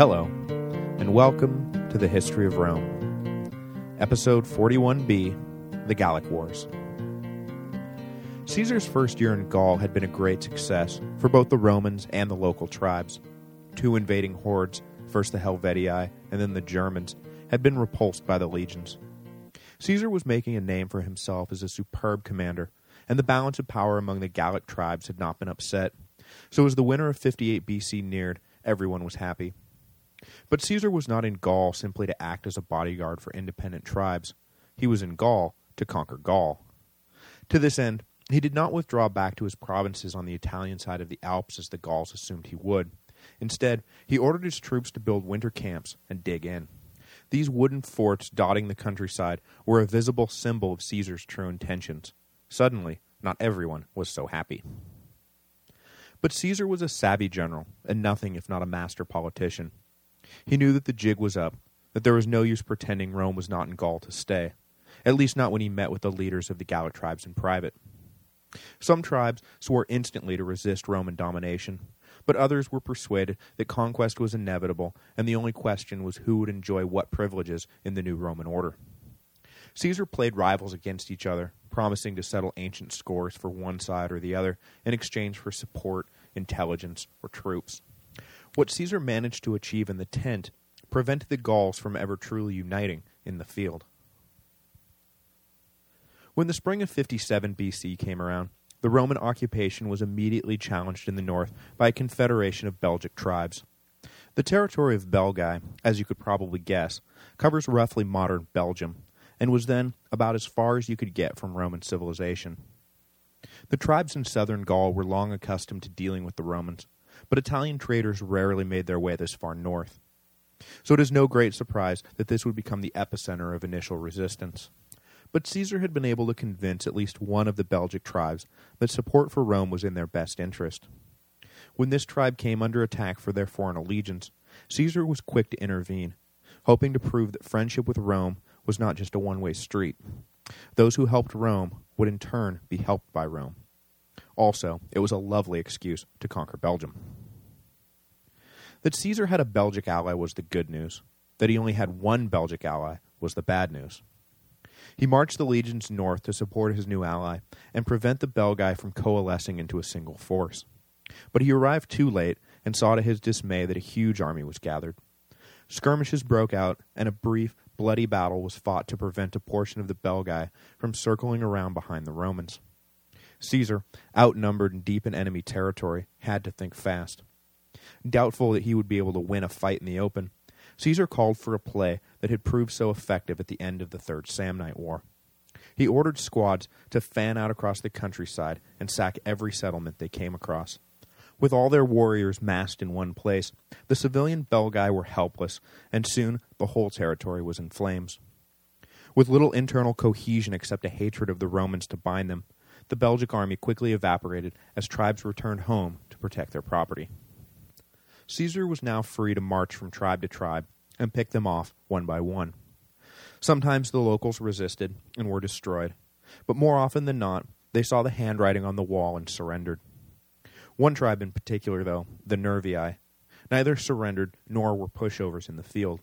Hello, and welcome to the History of Rome. Episode 41b, The Gallic Wars. Caesar's first year in Gaul had been a great success for both the Romans and the local tribes. Two invading hordes, first the Helvetii and then the Germans, had been repulsed by the legions. Caesar was making a name for himself as a superb commander, and the balance of power among the Gallic tribes had not been upset. So as the winter of 58 BC neared, everyone was happy. But Caesar was not in Gaul simply to act as a bodyguard for independent tribes. He was in Gaul to conquer Gaul. To this end, he did not withdraw back to his provinces on the Italian side of the Alps as the Gauls assumed he would. Instead, he ordered his troops to build winter camps and dig in. These wooden forts dotting the countryside were a visible symbol of Caesar's true intentions. Suddenly, not everyone was so happy. But Caesar was a savvy general, and nothing if not a master politician. He knew that the jig was up, that there was no use pretending Rome was not in Gaul to stay, at least not when he met with the leaders of the Gallic tribes in private. Some tribes swore instantly to resist Roman domination, but others were persuaded that conquest was inevitable and the only question was who would enjoy what privileges in the new Roman order. Caesar played rivals against each other, promising to settle ancient scores for one side or the other in exchange for support, intelligence, or troops. What Caesar managed to achieve in the tent prevented the Gauls from ever truly uniting in the field. When the spring of 57 BC came around, the Roman occupation was immediately challenged in the north by a confederation of Belgic tribes. The territory of Belgae, as you could probably guess, covers roughly modern Belgium, and was then about as far as you could get from Roman civilization. The tribes in southern Gaul were long accustomed to dealing with the Romans, but Italian traders rarely made their way this far north. So it is no great surprise that this would become the epicenter of initial resistance. But Caesar had been able to convince at least one of the Belgic tribes that support for Rome was in their best interest. When this tribe came under attack for their foreign allegiance, Caesar was quick to intervene, hoping to prove that friendship with Rome was not just a one-way street. Those who helped Rome would in turn be helped by Rome. Also, it was a lovely excuse to conquer Belgium. That Caesar had a Belgic ally was the good news. That he only had one Belgic ally was the bad news. He marched the legions north to support his new ally and prevent the Belgae from coalescing into a single force. But he arrived too late and saw to his dismay that a huge army was gathered. Skirmishes broke out, and a brief, bloody battle was fought to prevent a portion of the Belgae from circling around behind the Romans. Caesar, outnumbered and deep in enemy territory, had to think fast. Doubtful that he would be able to win a fight in the open, Caesar called for a play that had proved so effective at the end of the Third Samnite War. He ordered squads to fan out across the countryside and sack every settlement they came across. With all their warriors massed in one place, the civilian Belgae were helpless, and soon the whole territory was in flames. With little internal cohesion except a hatred of the Romans to bind them, the Belgic army quickly evaporated as tribes returned home to protect their property. Caesar was now free to march from tribe to tribe and pick them off one by one. Sometimes the locals resisted and were destroyed, but more often than not, they saw the handwriting on the wall and surrendered. One tribe in particular, though, the Nervii, neither surrendered nor were pushovers in the field.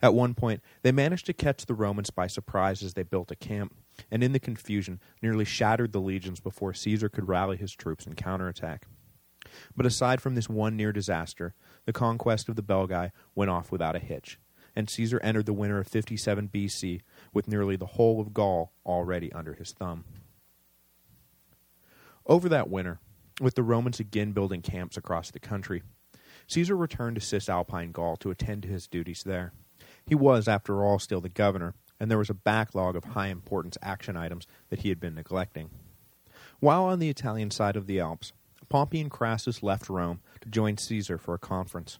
At one point, they managed to catch the Romans by surprise as they built a camp, and in the confusion nearly shattered the legions before Caesar could rally his troops and counterattack. But aside from this one near disaster, the conquest of the Belgae went off without a hitch, and Caesar entered the winter of 57 BC with nearly the whole of Gaul already under his thumb. Over that winter, with the Romans again building camps across the country, Caesar returned to Cisalpine Gaul to attend to his duties there. He was, after all, still the governor, and there was a backlog of high-importance action items that he had been neglecting. While on the Italian side of the Alps, Pompey and Crassus left Rome to join Caesar for a conference.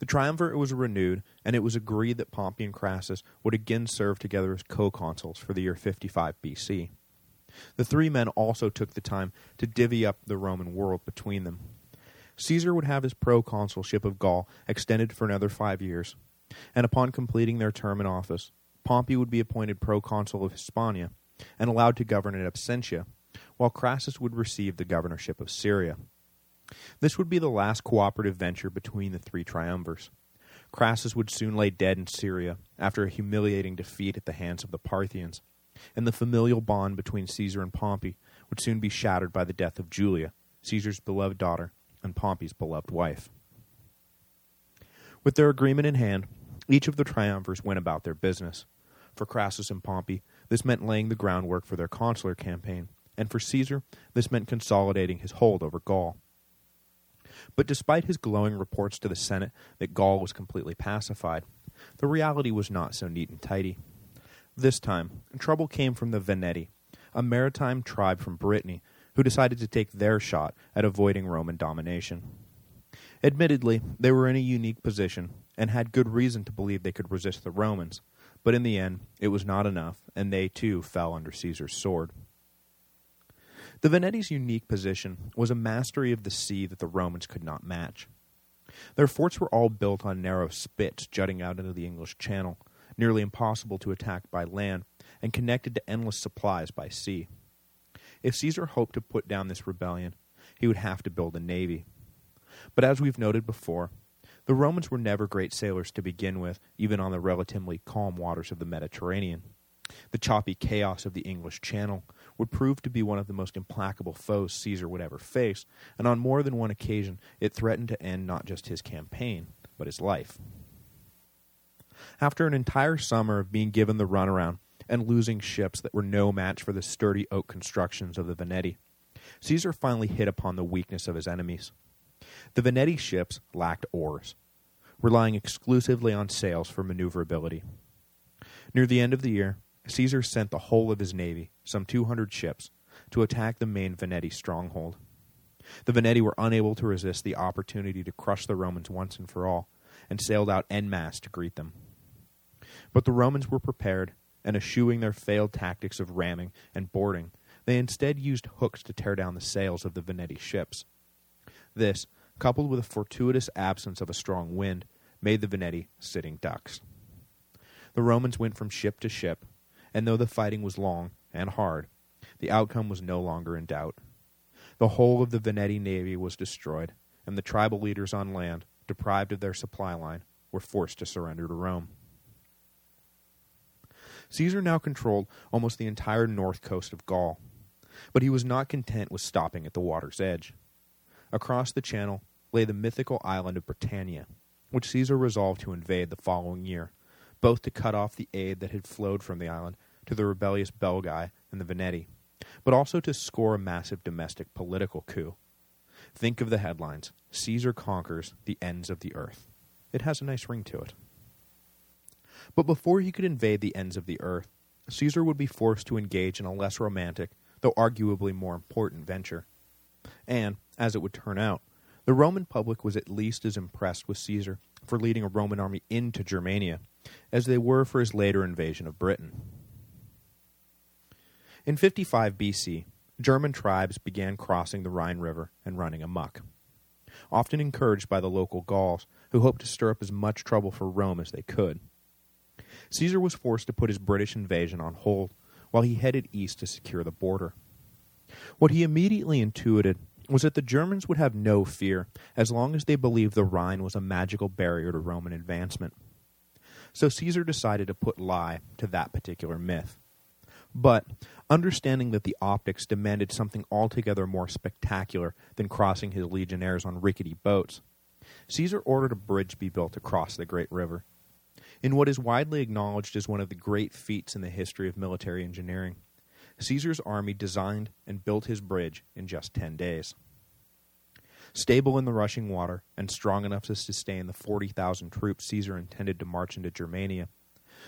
The triumvirate was renewed, and it was agreed that Pompey and Crassus would again serve together as co-consuls for the year 55 BC. The three men also took the time to divvy up the Roman world between them. Caesar would have his proconsulship of Gaul extended for another five years, and upon completing their term in office, Pompey would be appointed proconsul of Hispania and allowed to govern in absentia, while Crassus would receive the governorship of Syria. This would be the last cooperative venture between the three triumvirs, Crassus would soon lay dead in Syria after a humiliating defeat at the hands of the Parthians, and the familial bond between Caesar and Pompey would soon be shattered by the death of Julia, Caesar's beloved daughter and Pompey's beloved wife. With their agreement in hand, each of the triumvirs went about their business. For Crassus and Pompey, this meant laying the groundwork for their consular campaign, and for Caesar, this meant consolidating his hold over Gaul. But despite his glowing reports to the Senate that Gaul was completely pacified, the reality was not so neat and tidy. This time, trouble came from the Veneti, a maritime tribe from Brittany who decided to take their shot at avoiding Roman domination. Admittedly, they were in a unique position and had good reason to believe they could resist the Romans, but in the end, it was not enough, and they too fell under Caesar's sword. The Veneti's unique position was a mastery of the sea that the Romans could not match. Their forts were all built on narrow spits jutting out into the English Channel, nearly impossible to attack by land, and connected to endless supplies by sea. If Caesar hoped to put down this rebellion, he would have to build a navy. But as we've noted before, the Romans were never great sailors to begin with, even on the relatively calm waters of the Mediterranean. The choppy chaos of the English Channel would prove to be one of the most implacable foes Caesar would ever face, and on more than one occasion it threatened to end not just his campaign, but his life. After an entire summer of being given the runaround and losing ships that were no match for the sturdy oak constructions of the Veneti, Caesar finally hit upon the weakness of his enemies. The Veneti ships lacked oars, relying exclusively on sails for maneuverability. Near the end of the year, Caesar sent the whole of his navy, some 200 ships, to attack the main Veneti stronghold. The Veneti were unable to resist the opportunity to crush the Romans once and for all, and sailed out en masse to greet them. But the Romans were prepared, and eschewing their failed tactics of ramming and boarding, they instead used hooks to tear down the sails of the Veneti ships. This, coupled with a fortuitous absence of a strong wind, made the Veneti sitting ducks. The Romans went from ship to ship, and though the fighting was long and hard, the outcome was no longer in doubt. The whole of the Veneti navy was destroyed, and the tribal leaders on land, deprived of their supply line, were forced to surrender to Rome. Caesar now controlled almost the entire north coast of Gaul, but he was not content with stopping at the water's edge. Across the channel lay the mythical island of Britannia, which Caesar resolved to invade the following year, both to cut off the aid that had flowed from the island to the rebellious Belgae and the Veneti, but also to score a massive domestic political coup. Think of the headlines, Caesar conquers the ends of the earth. It has a nice ring to it. But before he could invade the ends of the earth, Caesar would be forced to engage in a less romantic, though arguably more important venture. And, as it would turn out, the Roman public was at least as impressed with Caesar for leading a Roman army into Germania as they were for his later invasion of Britain. In 55 BC, German tribes began crossing the Rhine River and running amuck, often encouraged by the local Gauls, who hoped to stir up as much trouble for Rome as they could. Caesar was forced to put his British invasion on hold while he headed east to secure the border. What he immediately intuited was that the Germans would have no fear as long as they believed the Rhine was a magical barrier to Roman advancement. So Caesar decided to put lie to that particular myth. But, understanding that the optics demanded something altogether more spectacular than crossing his legionnaires on rickety boats, Caesar ordered a bridge be built across the great river. In what is widely acknowledged as one of the great feats in the history of military engineering, Caesar's army designed and built his bridge in just ten days. Stable in the rushing water and strong enough to sustain the 40,000 troops Caesar intended to march into Germania,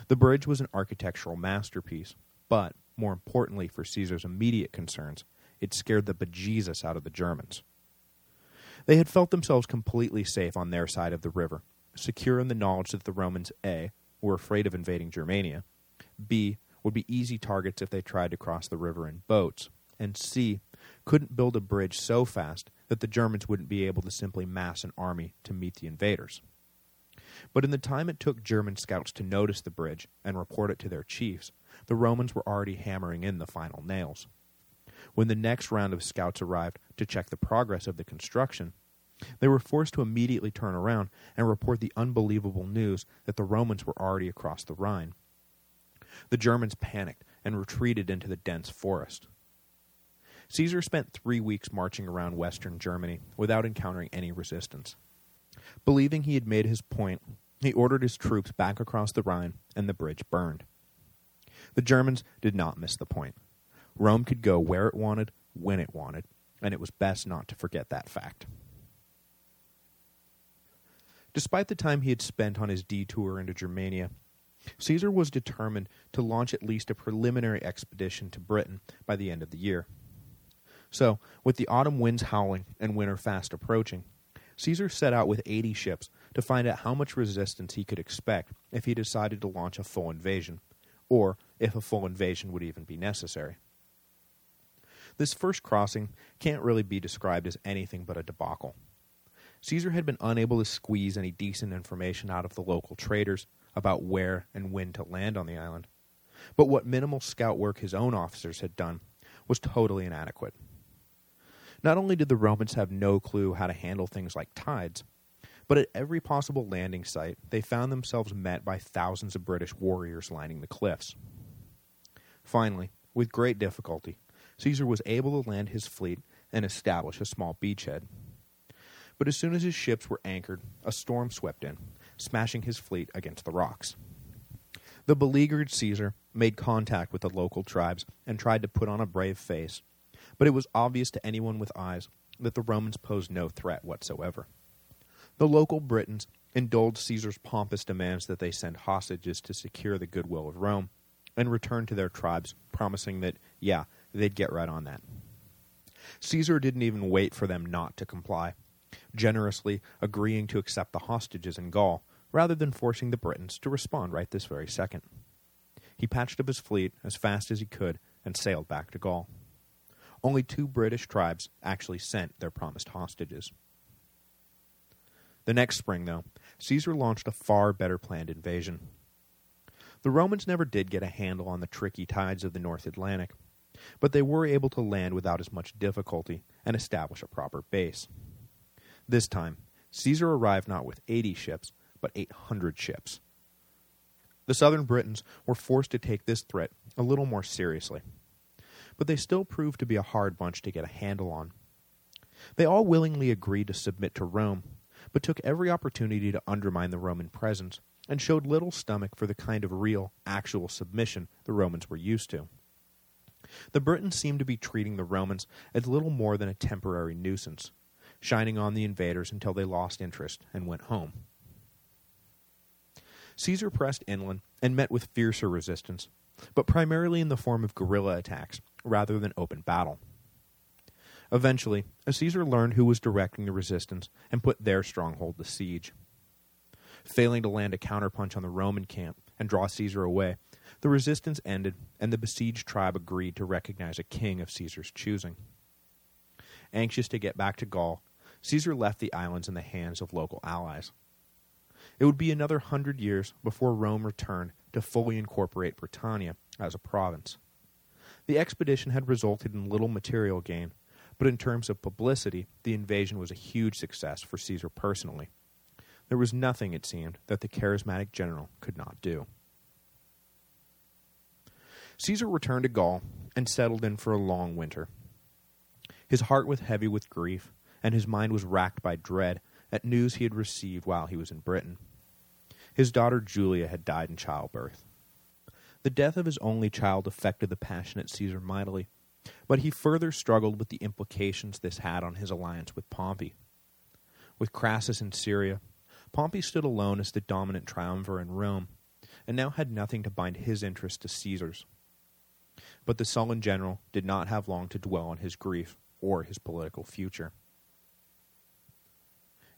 the bridge was an architectural masterpiece, but, more importantly for Caesar's immediate concerns, it scared the bejesus out of the Germans. They had felt themselves completely safe on their side of the river, secure in the knowledge that the Romans A. were afraid of invading Germania, B. would be easy targets if they tried to cross the river in boats, and C. couldn't build a bridge so fast that the Germans wouldn't be able to simply mass an army to meet the invaders. But in the time it took German scouts to notice the bridge and report it to their chiefs, the Romans were already hammering in the final nails. When the next round of scouts arrived to check the progress of the construction, they were forced to immediately turn around and report the unbelievable news that the Romans were already across the Rhine. The Germans panicked and retreated into the dense forest. Caesar spent three weeks marching around western Germany without encountering any resistance. Believing he had made his point, he ordered his troops back across the Rhine, and the bridge burned. The Germans did not miss the point. Rome could go where it wanted, when it wanted, and it was best not to forget that fact. Despite the time he had spent on his detour into Germania, Caesar was determined to launch at least a preliminary expedition to Britain by the end of the year. So, with the autumn winds howling and winter fast approaching, Caesar set out with 80 ships to find out how much resistance he could expect if he decided to launch a full invasion, or if a full invasion would even be necessary. This first crossing can't really be described as anything but a debacle. Caesar had been unable to squeeze any decent information out of the local traders about where and when to land on the island, but what minimal scout work his own officers had done was totally inadequate. Not only did the Romans have no clue how to handle things like tides, but at every possible landing site they found themselves met by thousands of British warriors lining the cliffs. Finally, with great difficulty, Caesar was able to land his fleet and establish a small beachhead. But as soon as his ships were anchored, a storm swept in, smashing his fleet against the rocks. The beleaguered Caesar made contact with the local tribes and tried to put on a brave face, but it was obvious to anyone with eyes that the Romans posed no threat whatsoever. The local Britons indulged Caesar's pompous demands that they send hostages to secure the goodwill of Rome, and returned to their tribes, promising that, yeah, they'd get right on that. Caesar didn't even wait for them not to comply, generously agreeing to accept the hostages in Gaul, rather than forcing the Britons to respond right this very second. He patched up his fleet as fast as he could and sailed back to Gaul. Only two British tribes actually sent their promised hostages. The next spring, though, Caesar launched a far better planned invasion. The Romans never did get a handle on the tricky tides of the North Atlantic, but they were able to land without as much difficulty and establish a proper base. This time, Caesar arrived not with 80 ships, but 800 ships. The southern Britons were forced to take this threat a little more seriously, but they still proved to be a hard bunch to get a handle on. They all willingly agreed to submit to Rome, but took every opportunity to undermine the Roman presence and showed little stomach for the kind of real, actual submission the Romans were used to. The Britons seemed to be treating the Romans as little more than a temporary nuisance, shining on the invaders until they lost interest and went home. Caesar pressed inland and met with fiercer resistance, but primarily in the form of guerrilla attacks rather than open battle. Eventually, Caesar learned who was directing the resistance and put their stronghold to siege. Failing to land a counterpunch on the Roman camp and draw Caesar away, the resistance ended, and the besieged tribe agreed to recognize a king of Caesar's choosing. Anxious to get back to Gaul, Caesar left the islands in the hands of local allies. It would be another hundred years before Rome returned to fully incorporate Britannia as a province. The expedition had resulted in little material gain, but in terms of publicity, the invasion was a huge success for Caesar personally. There was nothing, it seemed, that the charismatic general could not do. Caesar returned to Gaul and settled in for a long winter. His heart was heavy with grief, and his mind was racked by dread at news he had received while he was in Britain. His daughter Julia had died in childbirth. The death of his only child affected the passionate Caesar mightily, but he further struggled with the implications this had on his alliance with Pompey. With Crassus in Syria, Pompey stood alone as the dominant triumvir in Rome, and now had nothing to bind his interest to Caesar's. But the sullen general did not have long to dwell on his grief or his political future.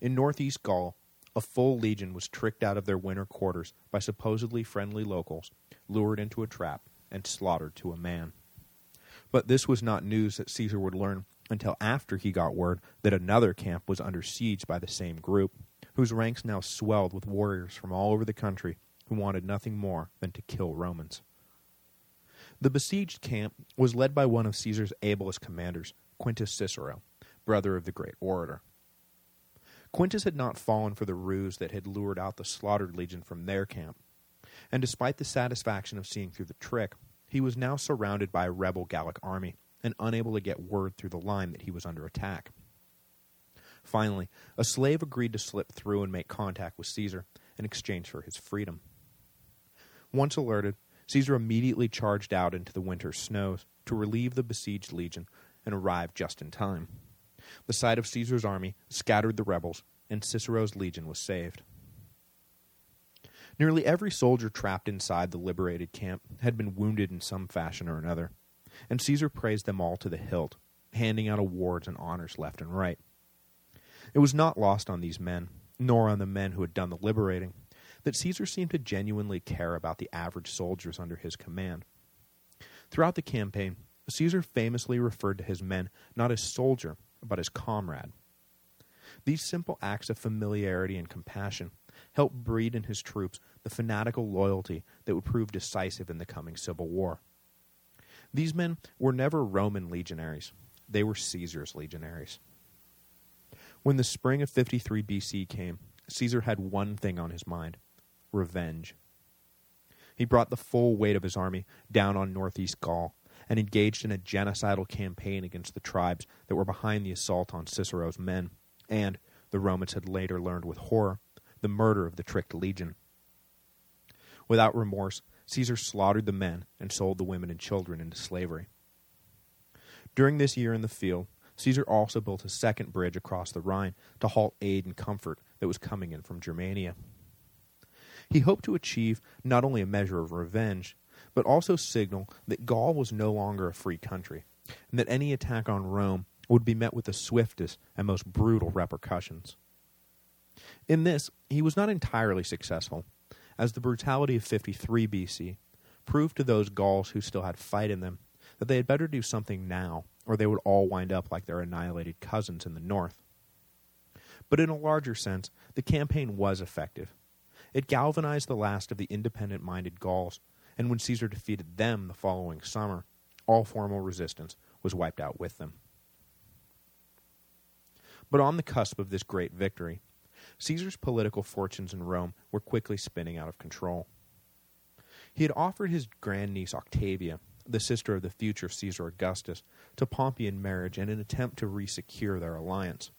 In northeast Gaul, a full legion was tricked out of their winter quarters by supposedly friendly locals, lured into a trap, and slaughtered to a man. But this was not news that Caesar would learn until after he got word that another camp was under siege by the same group, whose ranks now swelled with warriors from all over the country who wanted nothing more than to kill Romans. The besieged camp was led by one of Caesar's ablest commanders, Quintus Cicero, brother of the great orator. Quintus had not fallen for the ruse that had lured out the slaughtered legion from their camp, and despite the satisfaction of seeing through the trick, he was now surrounded by a rebel Gallic army and unable to get word through the line that he was under attack. Finally, a slave agreed to slip through and make contact with Caesar in exchange for his freedom. Once alerted, Caesar immediately charged out into the winter snows to relieve the besieged legion and arrived just in time. The sight of Caesar's army scattered the rebels, and Cicero's legion was saved. Nearly every soldier trapped inside the liberated camp had been wounded in some fashion or another, and Caesar praised them all to the hilt, handing out awards and honors left and right. It was not lost on these men, nor on the men who had done the liberating, that Caesar seemed to genuinely care about the average soldiers under his command. Throughout the campaign, Caesar famously referred to his men not as soldier, but as comrade. These simple acts of familiarity and compassion helped breed in his troops the fanatical loyalty that would prove decisive in the coming civil war. These men were never Roman legionaries. They were Caesar's legionaries. When the spring of 53 BC came, Caesar had one thing on his mind, revenge. He brought the full weight of his army down on northeast Gaul and engaged in a genocidal campaign against the tribes that were behind the assault on Cicero's men, and, the Romans had later learned with horror, the murder of the tricked legion. Without remorse, Caesar slaughtered the men and sold the women and children into slavery. During this year in the field, Caesar also built a second bridge across the Rhine to halt aid and comfort that was coming in from Germania. He hoped to achieve not only a measure of revenge, but also signal that Gaul was no longer a free country, and that any attack on Rome would be met with the swiftest and most brutal repercussions. In this, he was not entirely successful, as the brutality of 53 BC proved to those Gauls who still had fight in them that they had better do something now, or they would all wind up like their annihilated cousins in the north. But in a larger sense, the campaign was effective. It galvanized the last of the independent-minded Gauls and when Caesar defeated them the following summer, all formal resistance was wiped out with them. But on the cusp of this great victory, Caesar's political fortunes in Rome were quickly spinning out of control. He had offered his grandniece Octavia, the sister of the future Caesar Augustus, to Pompey in marriage in an attempt to resecure their alliance.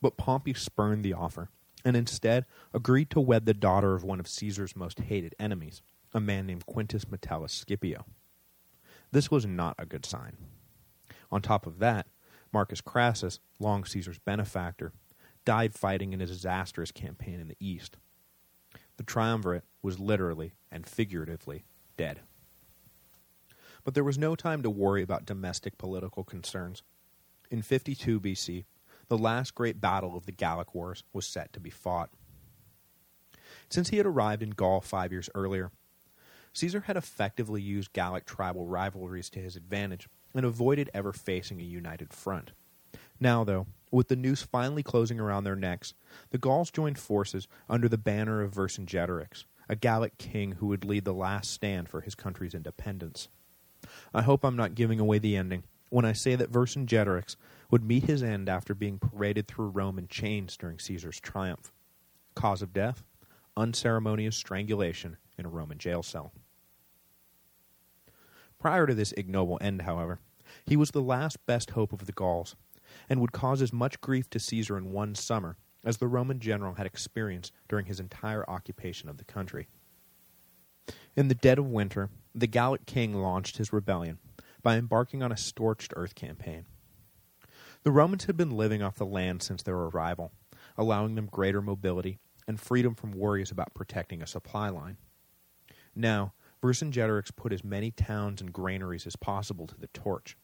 But Pompey spurned the offer, and instead agreed to wed the daughter of one of Caesar's most hated enemies, a man named Quintus Metellus Scipio. This was not a good sign. On top of that, Marcus Crassus, long Caesar's benefactor, died fighting in a disastrous campaign in the east. The triumvirate was literally and figuratively dead. But there was no time to worry about domestic political concerns. In 52 BC, the last great battle of the Gallic Wars was set to be fought. Since he had arrived in Gaul five years earlier, Caesar had effectively used Gallic tribal rivalries to his advantage and avoided ever facing a united front. Now, though, with the noose finally closing around their necks, the Gauls joined forces under the banner of Vercingetorix, a Gallic king who would lead the last stand for his country's independence. I hope I'm not giving away the ending when I say that Vercingetorix would meet his end after being paraded through Rome in chains during Caesar's triumph. Cause of death? Unceremonious strangulation in a Roman jail cell. Prior to this ignoble end, however, he was the last best hope of the Gauls, and would cause as much grief to Caesar in one summer as the Roman general had experienced during his entire occupation of the country. In the dead of winter, the Gallic king launched his rebellion by embarking on a scorched earth campaign. The Romans had been living off the land since their arrival, allowing them greater mobility and freedom from worries about protecting a supply line. Now, Vercingetorix put as many towns and granaries as possible to the torch.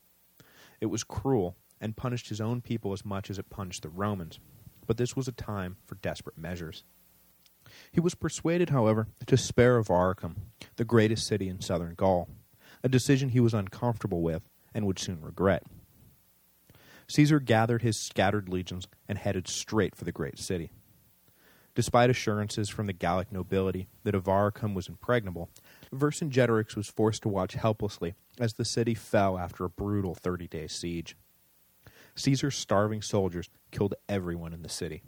It was cruel, and punished his own people as much as it punished the Romans, but this was a time for desperate measures. He was persuaded, however, to spare Avaricum, the greatest city in southern Gaul, a decision he was uncomfortable with and would soon regret. Caesar gathered his scattered legions and headed straight for the great city. Despite assurances from the Gallic nobility that Avaricum was impregnable, Vercingetorix was forced to watch helplessly as the city fell after a brutal 30-day siege. Caesar's starving soldiers killed everyone in the city.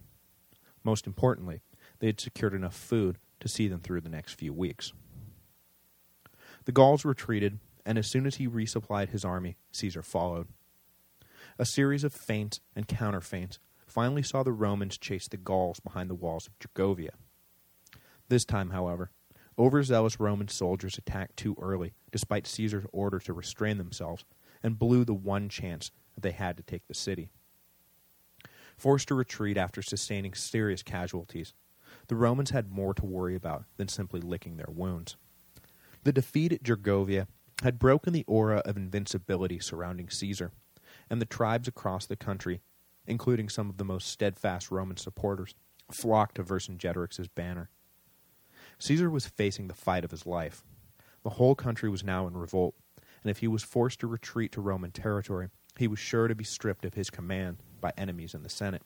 Most importantly, they had secured enough food to see them through the next few weeks. The Gauls retreated, and as soon as he resupplied his army, Caesar followed. A series of feints and counterfeints finally saw the Romans chase the Gauls behind the walls of Gergovia. This time, however, overzealous Roman soldiers attacked too early, despite Caesar's order to restrain themselves, and blew the one chance that they had to take the city. Forced to retreat after sustaining serious casualties, the Romans had more to worry about than simply licking their wounds. The defeat at Gergovia had broken the aura of invincibility surrounding Caesar, and the tribes across the country, including some of the most steadfast Roman supporters, flocked to Vercingetorix's banner. Caesar was facing the fight of his life. The whole country was now in revolt, and if he was forced to retreat to Roman territory, he was sure to be stripped of his command by enemies in the Senate.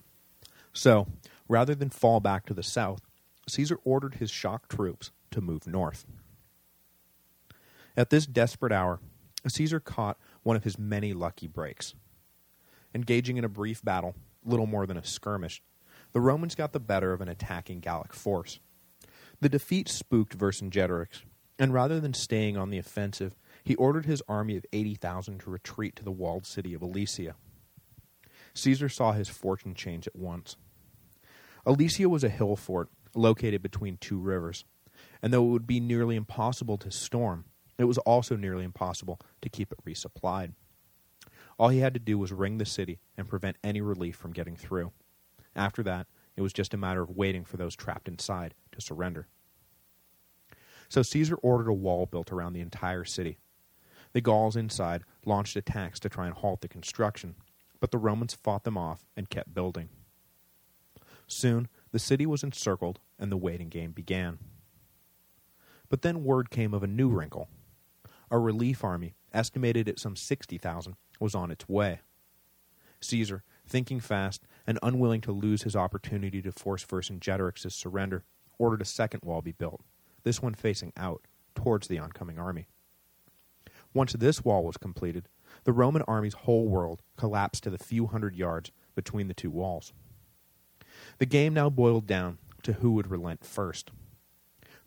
So, rather than fall back to the south, Caesar ordered his shock troops to move north. At this desperate hour, Caesar caught one of his many lucky breaks. Engaging in a brief battle, little more than a skirmish, the Romans got the better of an attacking Gallic force. The defeat spooked Vercingetorix, and rather than staying on the offensive, he ordered his army of 80,000 to retreat to the walled city of Alesia. Caesar saw his fortune change at once. Alesia was a hill fort located between two rivers, and though it would be nearly impossible to storm, it was also nearly impossible to keep it resupplied. All he had to do was ring the city and prevent any relief from getting through. After that, it was just a matter of waiting for those trapped inside to surrender. So Caesar ordered a wall built around the entire city. The Gauls inside launched attacks to try and halt the construction, but the Romans fought them off and kept building. Soon, the city was encircled and the waiting game began. But then word came of a new wrinkle. A relief army, estimated at some 60,000, was on its way. Caesar, thinking fast and unwilling to lose his opportunity to force Vercingetorix's surrender, ordered a second wall be built, this one facing out, towards the oncoming army. Once this wall was completed, the Roman army's whole world collapsed to the few hundred yards between the two walls. The game now boiled down to who would relent first.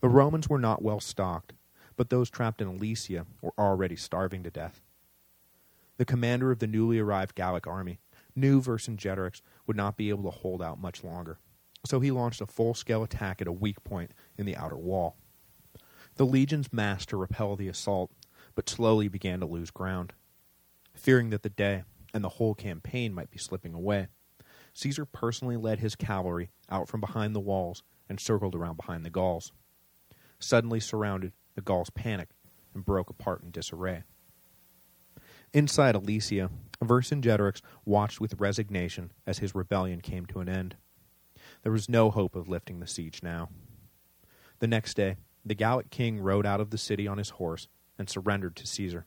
The Romans were not well stocked, but those trapped in Alesia were already starving to death. The commander of the newly arrived Gallic army knew Vercingetorix would not be able to hold out much longer, so he launched a full-scale attack at a weak point in the outer wall. The legions massed to repel the assault, but slowly began to lose ground. Fearing that the day and the whole campaign might be slipping away, Caesar personally led his cavalry out from behind the walls and circled around behind the Gauls. Suddenly surrounded, the Gauls panicked and broke apart in disarray. Inside Alesia, Vercingetorix watched with resignation as his rebellion came to an end. There was no hope of lifting the siege now. The next day, the Gallic king rode out of the city on his horse and surrendered to Caesar,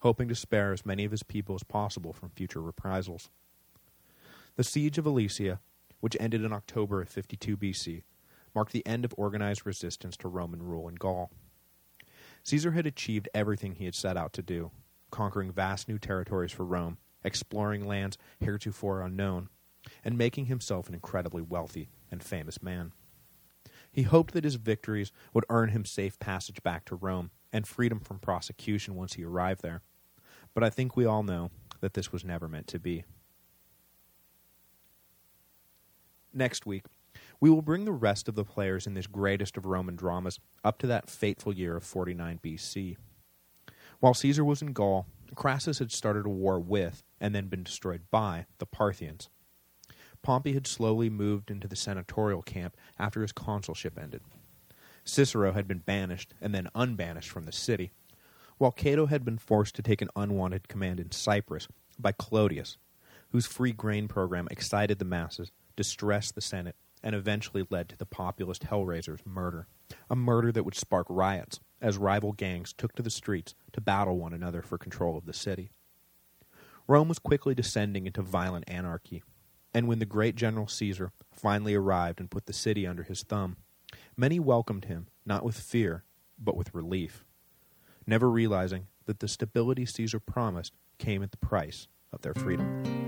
hoping to spare as many of his people as possible from future reprisals. The siege of Alesia, which ended in October of 52 BC, marked the end of organized resistance to Roman rule in Gaul. Caesar had achieved everything he had set out to do, conquering vast new territories for Rome, exploring lands heretofore unknown, and making himself an incredibly wealthy and famous man. He hoped that his victories would earn him safe passage back to Rome and freedom from prosecution once he arrived there. But I think we all know that this was never meant to be. Next week, we will bring the rest of the players in this greatest of Roman dramas up to that fateful year of 49 BC. While Caesar was in Gaul, Crassus had started a war with, and then been destroyed by, the Parthians. Pompey had slowly moved into the senatorial camp after his consulship ended. Cicero had been banished and then unbanished from the city, while Cato had been forced to take an unwanted command in Cyprus by Clodius, whose free grain program excited the masses, distressed the Senate, and eventually led to the populist Hellraiser's murder, a murder that would spark riots as rival gangs took to the streets to battle one another for control of the city. Rome was quickly descending into violent anarchy, and when the great General Caesar finally arrived and put the city under his thumb, many welcomed him not with fear, but with relief, never realizing that the stability Caesar promised came at the price of their freedom.